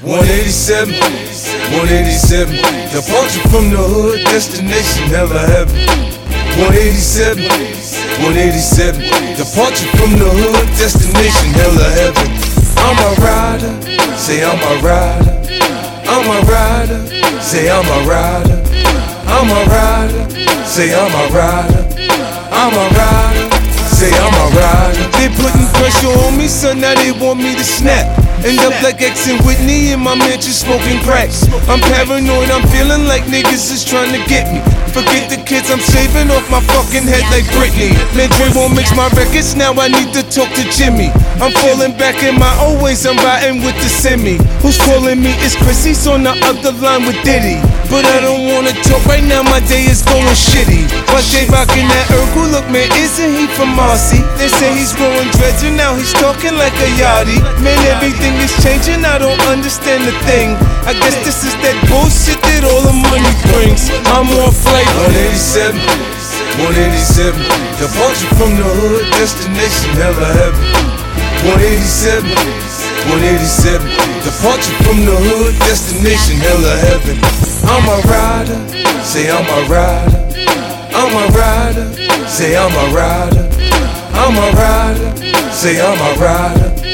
187, 187. Departure from the hood, destination hella heaven. 187, 187. Departure from the hood, destination hella heaven. I'm a rider, say I'm a rider. I'm a rider, say I'm a rider. I'm a rider, say I'm a rider. I'm a rider, say I'm a rider. They putting pressure on me, son, now they want me to snap. End up like X and Whitney in my mansion smoking crack. I'm paranoid, I'm feeling like niggas is trying to get me. Forget the kids, I'm shaving off my fucking head like Britney. Won't mix my records, now I need to talk to Jimmy. I'm falling back in my old ways, I'm riding with the semi. Who's calling me? It's Chrissy's on the other line with Diddy. But I don't wanna talk right now, my day is going shitty. Why Jay rocking that Urkel? Look, man, isn't he from Marcy? They say he's growing dreads and now he's talking like a Yardie. Man, everything is changing, I don't understand the thing. I guess this is that bullshit that all the money brings. I'm on flight 187, 187. Departure from the hood, destination hella heaven. 187, 187. Departure from the hood, destination hella heaven. I'm a rider, say I'm a rider. I'm a rider, say I'm a rider. I'm a rider, say I'm a rider.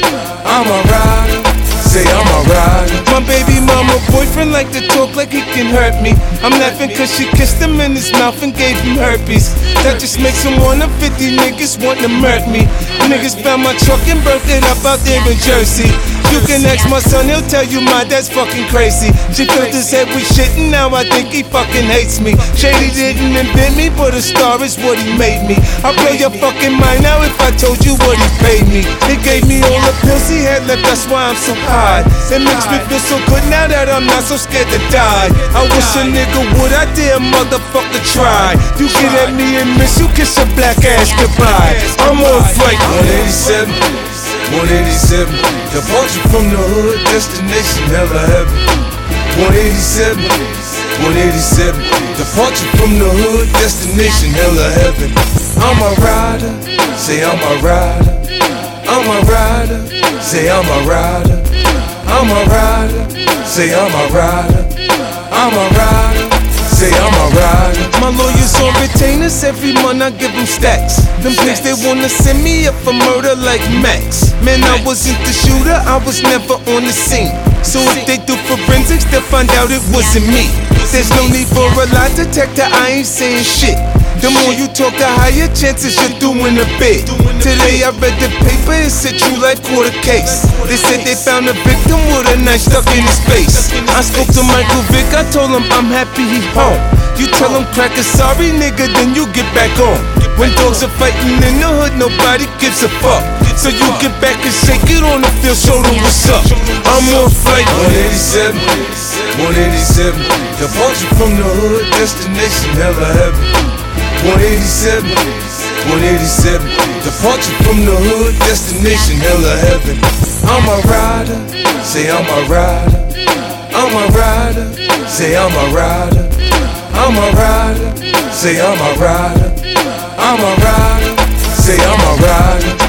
I'm a rider, say I'm a rider. My baby mama boyfriend like to talk like he can hurt me. I'm laughing cause she kissed him in his mouth and gave him herpes. That just makes him wanna 50 niggas want to murder me. Niggas found my truck and burnt it up out there in Jersey. You can ask my son, he'll tell you my dad's fucking crazy. She filled his head with shit now I think he fucking hates me. Shady didn't invent me, but a star is what he made me. I blow your fucking mind now if I told you what he paid me. He gave me all the pills he had left, that's why I'm so high. It makes me feel so good now that I'm not so scared to die. I wish a nigga would, I dare motherfucker try. You get at me and miss, you kiss a black ass goodbye. I'm on flight 187. 187, departure from the hood, destination hella heaven. 187, 187, The departure from the hood, destination hella heaven. I'm a rider, say I'm a rider. I'm a rider, say I'm a rider. I'm a rider, say I'm a rider. I'm a rider, say I'm a rider. My lawyers on retainers, every month I give them stacks. Them pigs they wanna send me up for murder like Max. Man, I wasn't the shooter, I was never on the scene. So if they do forensics, they'll find out it wasn't me. There's no need for a lie detector, I ain't saying shit. The more you talk, the higher chances you're doing a bit. Today I read the paper, it said Tru-Life a case. They said they found a victim with a knife stuck in his face. I spoke to Michael Vick, I told him I'm happy he home. You tell him crack a sorry nigga, then you get back on. When dogs are fighting in the hood, nobody gives a fuck. So you get back and shake it on the field, show them what's up. I'm on flight 187, 187. Departure from the hood, destination hella heaven. 187, 187. Departure from the hood, destination hella heaven. I'm a rider, say I'm a rider. I'm a rider, say I'm a rider. I'm a rider, say I'm a rider. I'm a rider, say I'm a rider.